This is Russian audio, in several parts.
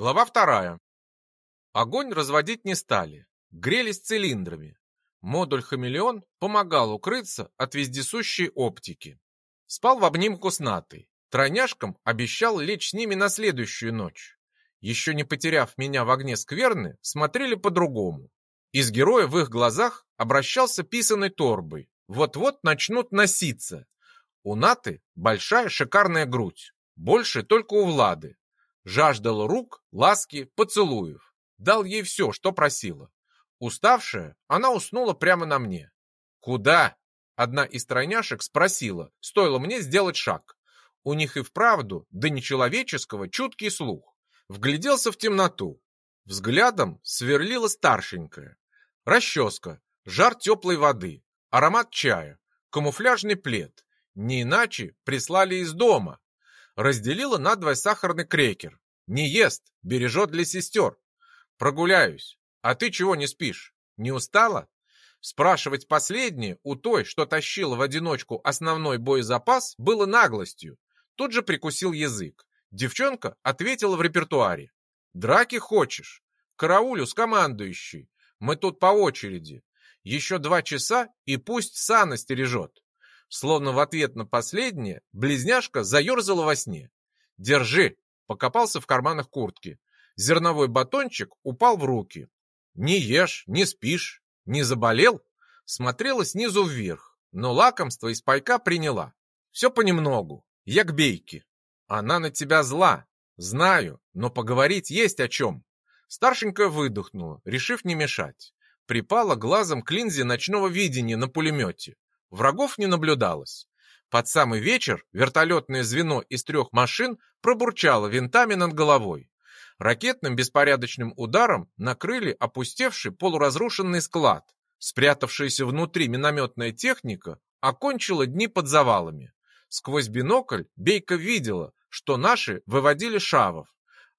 Глава вторая. Огонь разводить не стали. Грелись цилиндрами. Модуль «Хамелеон» помогал укрыться от вездесущей оптики. Спал в обнимку с Натой. Тройняшкам обещал лечь с ними на следующую ночь. Еще не потеряв меня в огне скверны, смотрели по-другому. Из героя в их глазах обращался писаной торбой. Вот-вот начнут носиться. У Наты большая шикарная грудь. Больше только у Влады. Жаждал рук, ласки, поцелуев. Дал ей все, что просила. Уставшая, она уснула прямо на мне. «Куда?» Одна из тройняшек спросила, стоило мне сделать шаг. У них и вправду, да нечеловеческого, чуткий слух. Вгляделся в темноту. Взглядом сверлила старшенькая. Расческа, жар теплой воды, аромат чая, камуфляжный плед. Не иначе прислали из дома. Разделила надвое сахарный крекер. Не ест, бережет для сестер. Прогуляюсь. А ты чего не спишь? Не устала? Спрашивать последнее у той, что тащила в одиночку основной боезапас, было наглостью. Тут же прикусил язык. Девчонка ответила в репертуаре. «Драки хочешь? Караулю с командующей. Мы тут по очереди. Еще два часа, и пусть Сана стережет». Словно в ответ на последнее, близняшка заерзала во сне. «Держи!» — покопался в карманах куртки. Зерновой батончик упал в руки. «Не ешь, не спишь, не заболел?» Смотрела снизу вверх, но лакомство из пайка приняла. Все понемногу, я к бейке. Она на тебя зла, знаю, но поговорить есть о чем. Старшенькая выдохнула, решив не мешать. Припала глазом к линзе ночного видения на пулемете. Врагов не наблюдалось. Под самый вечер вертолетное звено из трех машин пробурчало винтами над головой. Ракетным беспорядочным ударом накрыли опустевший полуразрушенный склад. Спрятавшаяся внутри минометная техника окончила дни под завалами. Сквозь бинокль Бейка видела, что наши выводили шавов.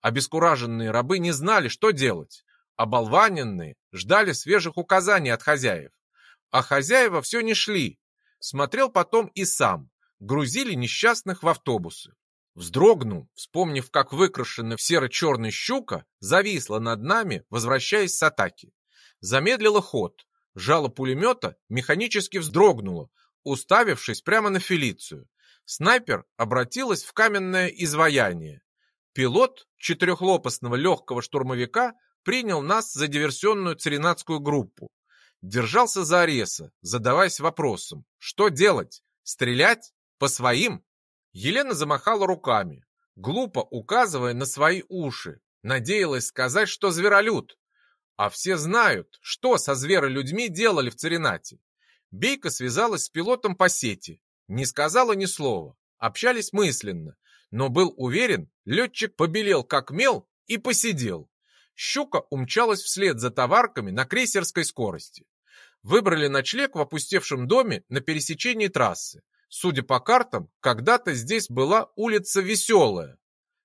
Обескураженные рабы не знали, что делать. Оболваненные ждали свежих указаний от хозяев. А хозяева все не шли. Смотрел потом и сам. Грузили несчастных в автобусы. Вздрогнул, вспомнив, как выкрашенная в серо-черный щука зависла над нами, возвращаясь с атаки. Замедлила ход. Жало пулемета механически вздрогнуло, уставившись прямо на Фелицию. Снайпер обратилась в каменное изваяние. Пилот четырехлопастного легкого штурмовика принял нас за диверсионную царинатскую группу. Держался за Ареса, задаваясь вопросом, что делать? Стрелять? По своим? Елена замахала руками, глупо указывая на свои уши. Надеялась сказать, что зверолюд. А все знают, что со зверолюдьми делали в Царинате. Бейка связалась с пилотом по сети. Не сказала ни слова. Общались мысленно. Но был уверен, летчик побелел как мел и посидел. Щука умчалась вслед за товарками на крейсерской скорости. Выбрали ночлег в опустевшем доме на пересечении трассы. Судя по картам, когда-то здесь была улица Веселая.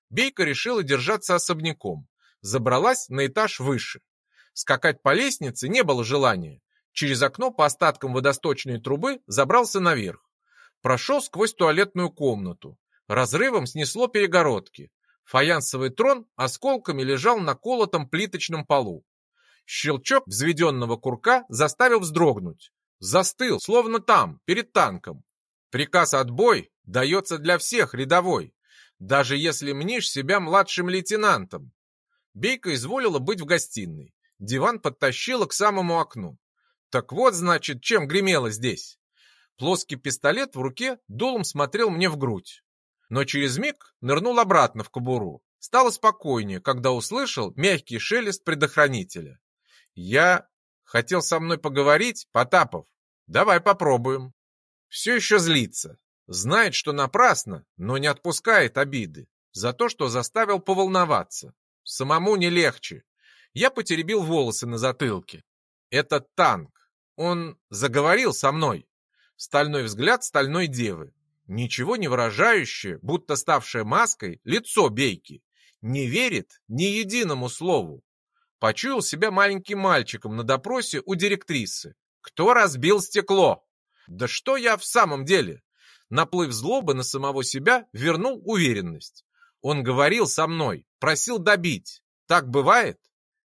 Бейка решила держаться особняком. Забралась на этаж выше. Скакать по лестнице не было желания. Через окно по остаткам водосточной трубы забрался наверх. Прошел сквозь туалетную комнату. Разрывом снесло перегородки. Фаянсовый трон осколками лежал на колотом плиточном полу. Щелчок взведенного курка заставил вздрогнуть. Застыл, словно там, перед танком. Приказ «отбой» дается для всех рядовой, даже если мнишь себя младшим лейтенантом. Бейка изволила быть в гостиной. Диван подтащила к самому окну. Так вот, значит, чем гремело здесь. Плоский пистолет в руке дулом смотрел мне в грудь. Но через миг нырнул обратно в кобуру. Стало спокойнее, когда услышал мягкий шелест предохранителя. Я хотел со мной поговорить, Потапов. Давай попробуем все еще злится. Знает, что напрасно, но не отпускает обиды. За то, что заставил поволноваться. Самому не легче. Я потеребил волосы на затылке. Это танк. Он заговорил со мной. Стальной взгляд стальной девы. Ничего не выражающее, будто ставшее маской, лицо бейки. Не верит ни единому слову. Почуял себя маленьким мальчиком на допросе у директрисы. Кто разбил стекло? Да что я в самом деле? Наплыв злобы на самого себя вернул уверенность. Он говорил со мной, просил добить. Так бывает?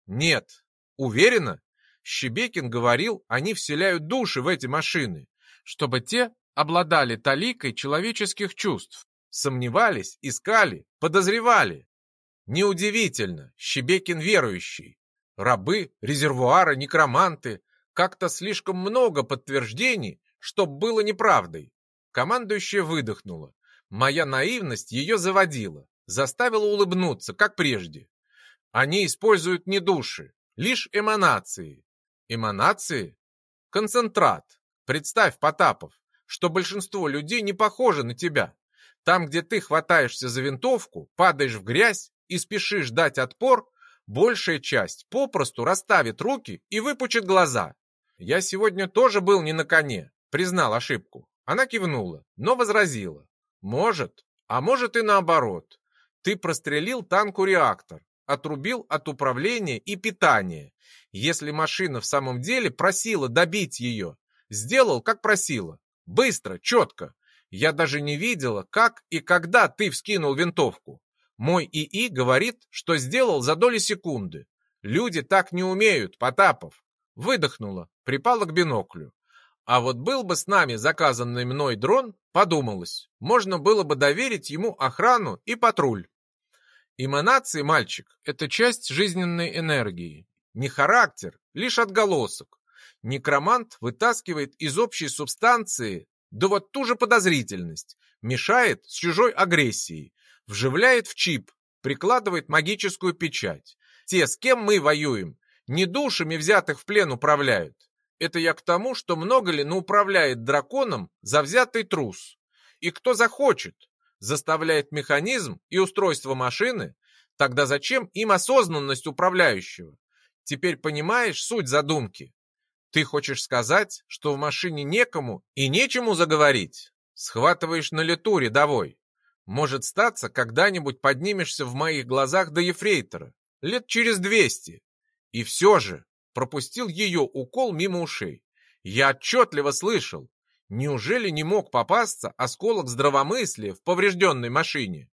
Нет. Уверена? Щебекин говорил, они вселяют души в эти машины, чтобы те обладали таликой человеческих чувств, сомневались, искали, подозревали. Неудивительно, Щебекин верующий. Рабы, резервуары, некроманты. Как-то слишком много подтверждений, чтоб было неправдой. Командующая выдохнула. Моя наивность ее заводила, заставила улыбнуться, как прежде. Они используют не души, лишь эманации. Эманации? Концентрат. Представь, Потапов, что большинство людей не похожи на тебя. Там, где ты хватаешься за винтовку, падаешь в грязь и спешишь дать отпор, большая часть попросту расставит руки и выпучит глаза. Я сегодня тоже был не на коне, признал ошибку. Она кивнула, но возразила. Может, а может и наоборот. Ты прострелил танку реактор, отрубил от управления и питания. Если машина в самом деле просила добить ее, сделал, как просила. Быстро, четко. Я даже не видела, как и когда ты вскинул винтовку. Мой ИИ говорит, что сделал за доли секунды. Люди так не умеют, Потапов. Выдохнула, припала к биноклю. А вот был бы с нами заказанный мной дрон, подумалось, можно было бы доверить ему охрану и патруль. Эманации, мальчик, это часть жизненной энергии. Не характер, лишь отголосок. Некромант вытаскивает из общей субстанции, да вот ту же подозрительность, мешает с чужой агрессией, вживляет в чип, прикладывает магическую печать. Те, с кем мы воюем, не душами взятых в плен управляют. Это я к тому, что много ли управляет драконом завзятый трус. И кто захочет, заставляет механизм и устройство машины, тогда зачем им осознанность управляющего? Теперь понимаешь суть задумки? Ты хочешь сказать, что в машине некому и нечему заговорить? Схватываешь на лету рядовой. Может статься, когда-нибудь поднимешься в моих глазах до ефрейтора. Лет через двести. И все же пропустил ее укол мимо ушей. Я отчетливо слышал. Неужели не мог попасться осколок здравомыслия в поврежденной машине?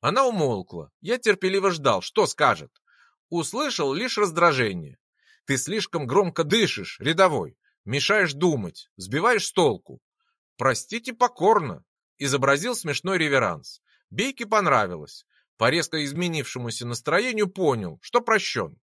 Она умолкла. Я терпеливо ждал, что скажет. Услышал лишь раздражение. Ты слишком громко дышишь, рядовой. Мешаешь думать, сбиваешь с толку. Простите покорно. Изобразил смешной реверанс. Бейке понравилось. По резко изменившемуся настроению понял, что прощен.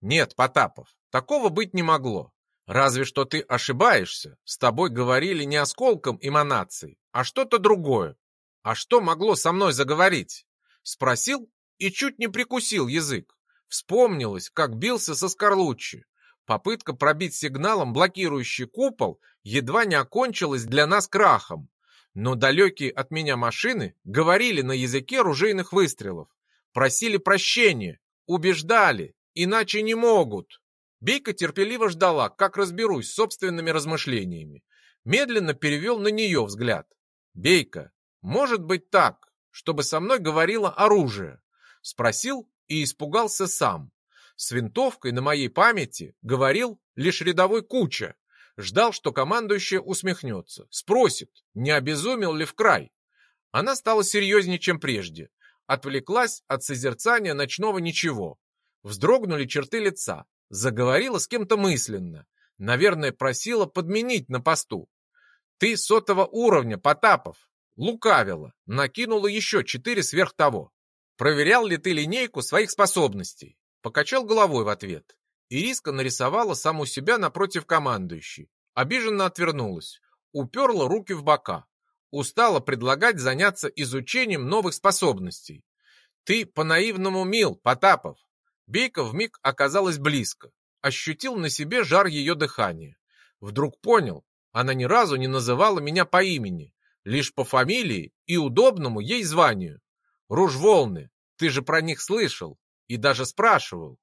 Нет, Потапов, такого быть не могло. Разве что ты ошибаешься. С тобой говорили не осколком эманаций, а что-то другое. А что могло со мной заговорить? Спросил и чуть не прикусил язык. Вспомнилось, как бился со Скорлуччи. Попытка пробить сигналом блокирующий купол едва не окончилась для нас крахом. Но далекие от меня машины говорили на языке ружейных выстрелов. Просили прощения, убеждали, иначе не могут. Бейка терпеливо ждала, как разберусь с собственными размышлениями. Медленно перевел на нее взгляд. «Бейка, может быть так, чтобы со мной говорило оружие?» Спросил и испугался сам. С винтовкой на моей памяти говорил лишь рядовой куча. Ждал, что командующая усмехнется, спросит, не обезумел ли в край. Она стала серьезнее, чем прежде. Отвлеклась от созерцания ночного ничего. Вздрогнули черты лица. Заговорила с кем-то мысленно. Наверное, просила подменить на посту. Ты сотого уровня, Потапов. Лукавила. Накинула еще четыре сверх того. Проверял ли ты линейку своих способностей? Покачал головой в ответ. Ириска нарисовала саму себя напротив командующей. Обиженно отвернулась. Уперла руки в бока. Устала предлагать заняться изучением новых способностей. Ты по-наивному мил, Потапов. Бейка вмиг оказалась близко. Ощутил на себе жар ее дыхания. Вдруг понял, она ни разу не называла меня по имени, лишь по фамилии и удобному ей званию. Ружволны, ты же про них слышал и даже спрашивал.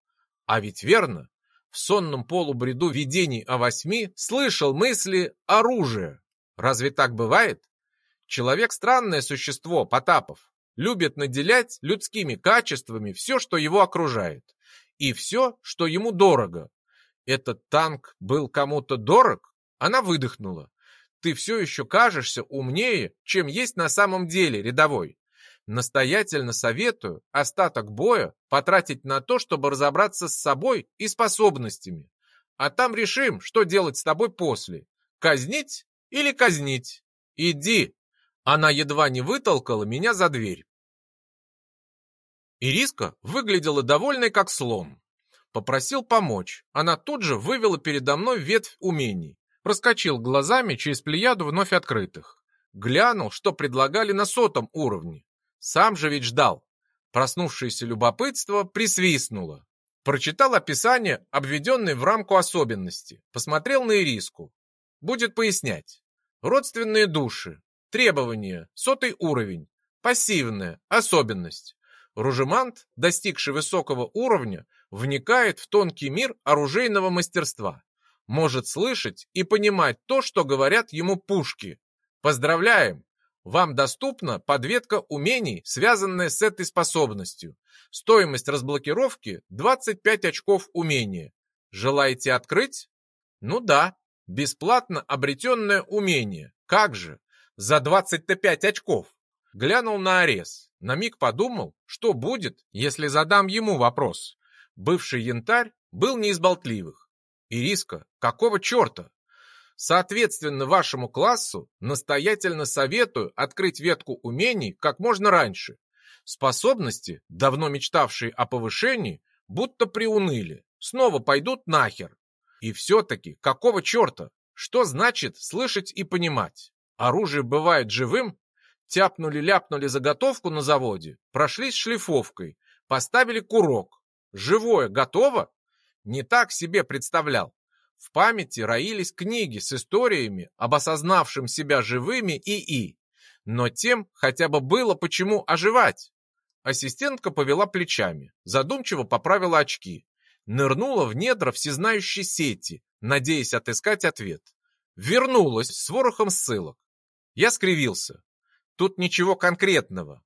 А ведь верно, в сонном полубреду видений о восьми слышал мысли оружия. Разве так бывает? Человек странное существо, Потапов. Любит наделять людскими качествами все, что его окружает. И все, что ему дорого. Этот танк был кому-то дорог? Она выдохнула. Ты все еще кажешься умнее, чем есть на самом деле, рядовой. Настоятельно советую остаток боя потратить на то, чтобы разобраться с собой и способностями. А там решим, что делать с тобой после. Казнить или казнить? Иди!» Она едва не вытолкала меня за дверь. Ириска выглядела довольной, как слон. Попросил помочь. Она тут же вывела передо мной ветвь умений. Проскочил глазами через плеяду вновь открытых. Глянул, что предлагали на сотом уровне. Сам же ведь ждал. Проснувшееся любопытство присвистнуло. Прочитал описание, обведенное в рамку особенности. Посмотрел на Ириску. Будет пояснять. Родственные души. Требования. Сотый уровень. Пассивная. Особенность. Ружемант, достигший высокого уровня, вникает в тонкий мир оружейного мастерства. Может слышать и понимать то, что говорят ему пушки. Поздравляем! Вам доступна подветка умений, связанная с этой способностью. Стоимость разблокировки 25 очков умения. Желаете открыть? Ну да, бесплатно обретенное умение. Как же? За 25 очков. Глянул на Арес. На миг подумал, что будет, если задам ему вопрос. Бывший янтарь был не из болтливых. Ириска, какого черта? Соответственно, вашему классу настоятельно советую открыть ветку умений как можно раньше. Способности, давно мечтавшие о повышении, будто приуныли, снова пойдут нахер. И все-таки, какого черта? Что значит слышать и понимать? Оружие бывает живым? Тяпнули-ляпнули заготовку на заводе, прошлись шлифовкой, поставили курок. Живое готово? Не так себе представлял. В памяти роились книги с историями об осознавшем себя живыми ИИ. Но тем хотя бы было почему оживать. Ассистентка повела плечами, задумчиво поправила очки, нырнула в недра всезнающей сети, надеясь отыскать ответ. Вернулась с ворохом ссылок. Я скривился. Тут ничего конкретного.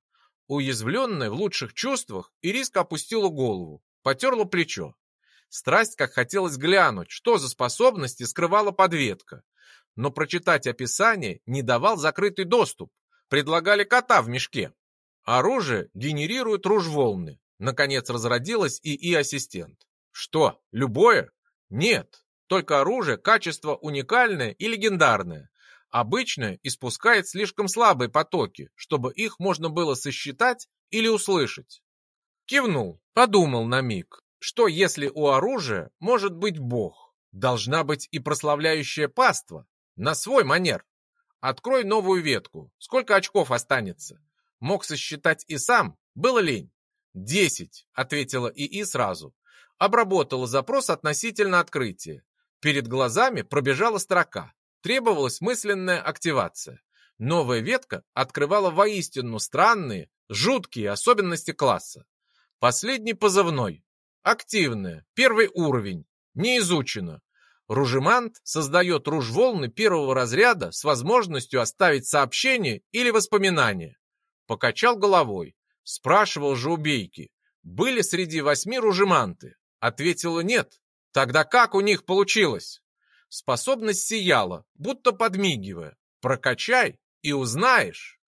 Уязвленная в лучших чувствах, Ириска опустила голову, потерла плечо. Страсть, как хотелось глянуть, что за способности скрывала подветка. Но прочитать описание не давал закрытый доступ. Предлагали кота в мешке. Оружие генерирует ружволны. Наконец разродилась ИИ-ассистент. Что, любое? Нет, только оружие качество уникальное и легендарное. Обычное испускает слишком слабые потоки, чтобы их можно было сосчитать или услышать. Кивнул, подумал на миг. Что если у оружия может быть бог? Должна быть и прославляющая паства. На свой манер. Открой новую ветку. Сколько очков останется? Мог сосчитать и сам. Было лень. «Десять», — ответила ИИ сразу. Обработала запрос относительно открытия. Перед глазами пробежала строка. Требовалась мысленная активация. Новая ветка открывала воистину странные, жуткие особенности класса. Последний позывной Активная. Первый уровень. Не изучено. Ружемант создает ружволны первого разряда с возможностью оставить сообщение или воспоминание. Покачал головой. Спрашивал же убейки. Были среди восьми ружеманты. Ответила нет. Тогда как у них получилось? Способность сияла, будто подмигивая. Прокачай и узнаешь.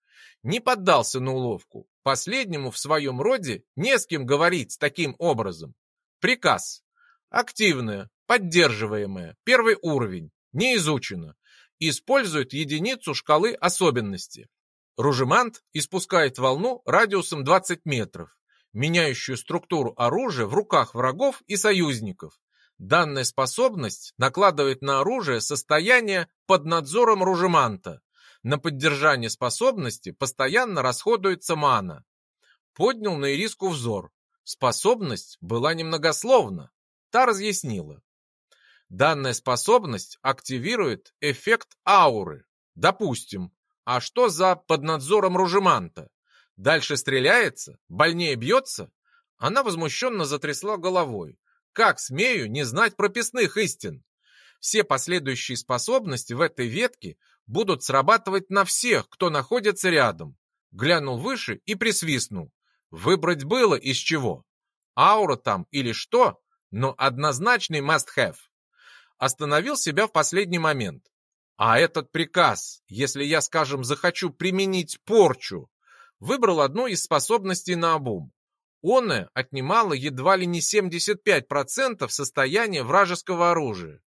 Не поддался на уловку. Последнему в своем роде не с кем говорить таким образом. Приказ. Активное, поддерживаемое, первый уровень, не изучено. Использует единицу шкалы особенности. Ружемант испускает волну радиусом 20 метров, меняющую структуру оружия в руках врагов и союзников. Данная способность накладывает на оружие состояние под надзором ружеманта. На поддержание способности постоянно расходуется мана. Поднял на Ириску взор. Способность была немногословна. Та разъяснила. Данная способность активирует эффект ауры. Допустим. А что за под надзором ружеманта? Дальше стреляется? Больнее бьется? Она возмущенно затрясла головой. Как смею не знать прописных истин? Все последующие способности в этой ветке будут срабатывать на всех, кто находится рядом. Глянул выше и присвистнул. Выбрать было из чего. Аура там или что, но однозначный must-have. Остановил себя в последний момент. А этот приказ, если я, скажем, захочу применить порчу, выбрал одну из способностей на обум. Оное отнимало едва ли не 75% состояния вражеского оружия.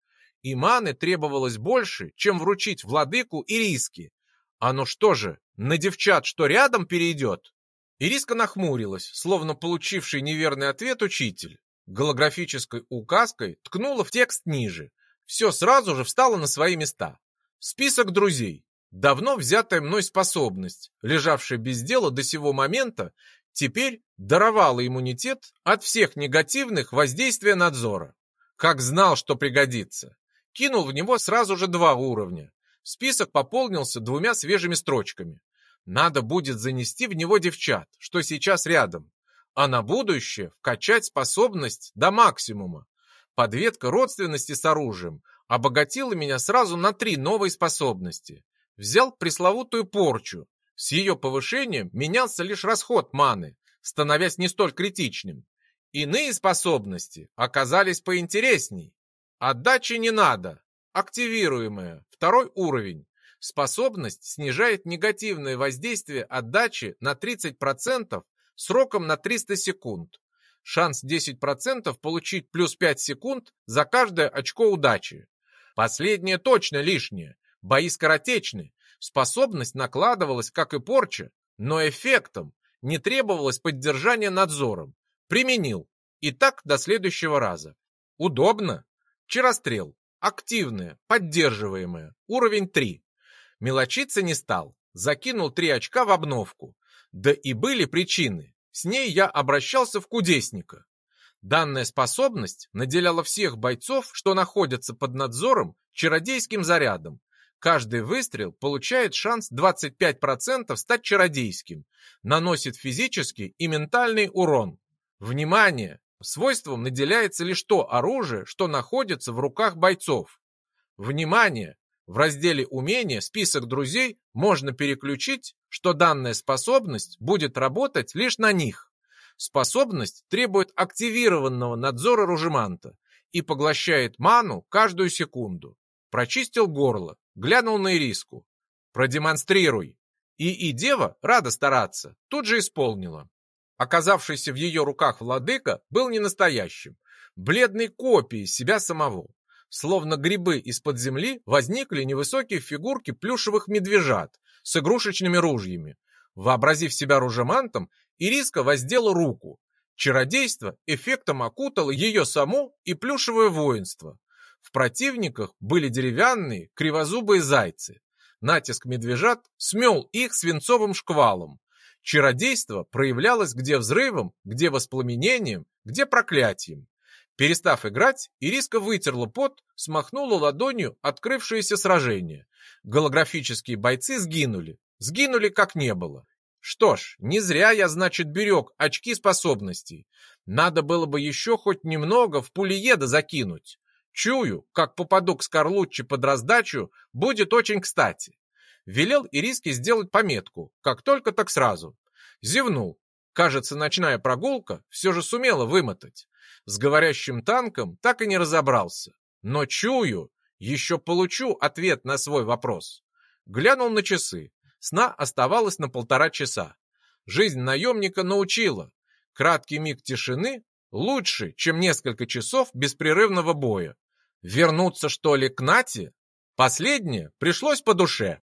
И маны требовалось больше, чем вручить владыку и риски. А ну что же, на девчат что рядом перейдет? Ириска нахмурилась, словно получивший неверный ответ учитель. Голографической указкой ткнула в текст ниже. Все сразу же встало на свои места. Список друзей. Давно взятая мной способность, лежавшая без дела до сего момента, теперь даровала иммунитет от всех негативных воздействия надзора. Как знал, что пригодится. Кинул в него сразу же два уровня. Список пополнился двумя свежими строчками. Надо будет занести в него девчат, что сейчас рядом, а на будущее вкачать способность до максимума. Подветка родственности с оружием обогатила меня сразу на три новые способности. Взял пресловутую порчу. С ее повышением менялся лишь расход маны, становясь не столь критичным. Иные способности оказались поинтересней. Отдачи не надо. Активируемая. Второй уровень. Способность снижает негативное воздействие отдачи на 30% сроком на 300 секунд. Шанс 10% получить плюс 5 секунд за каждое очко удачи. Последнее точно лишнее. Бои скоротечны. Способность накладывалась, как и порча, но эффектом. Не требовалось поддержания надзором. Применил. И так до следующего раза. Удобно. Чарострел. Активная, поддерживаемая. Уровень 3. Мелочиться не стал, закинул три очка в обновку. Да и были причины. С ней я обращался в кудесника. Данная способность наделяла всех бойцов, что находятся под надзором, чародейским зарядом. Каждый выстрел получает шанс 25% стать чародейским, наносит физический и ментальный урон. Внимание! Свойством наделяется лишь то оружие, что находится в руках бойцов. Внимание! В разделе «Умения» список друзей можно переключить, что данная способность будет работать лишь на них. Способность требует активированного надзора ружеманта и поглощает ману каждую секунду. Прочистил горло, глянул на Ириску. «Продемонстрируй!» И и дева, рада стараться, тут же исполнила. Оказавшийся в ее руках владыка был не настоящим, бледной копией себя самого. Словно грибы из-под земли возникли невысокие фигурки плюшевых медвежат с игрушечными ружьями. Вообразив себя ружемантом, Ириска воздела руку. Чародейство эффектом окутало ее саму и плюшевое воинство. В противниках были деревянные, кривозубые зайцы. Натиск медвежат смел их свинцовым шквалом. Чародейство проявлялось где взрывом, где воспламенением, где проклятием. Перестав играть, Ириска вытерла пот, смахнула ладонью открывшееся сражение. Голографические бойцы сгинули. Сгинули, как не было. Что ж, не зря я, значит, берег очки способностей. Надо было бы еще хоть немного в пулееда закинуть. Чую, как попаду к Скорлуччи под раздачу, будет очень кстати. Велел Ириске сделать пометку, как только так сразу. Зевнул. Кажется, ночная прогулка все же сумела вымотать. С говорящим танком так и не разобрался. Но чую, еще получу ответ на свой вопрос. Глянул на часы. Сна оставалось на полтора часа. Жизнь наемника научила. Краткий миг тишины лучше, чем несколько часов беспрерывного боя. Вернуться, что ли, к Нате? Последнее пришлось по душе.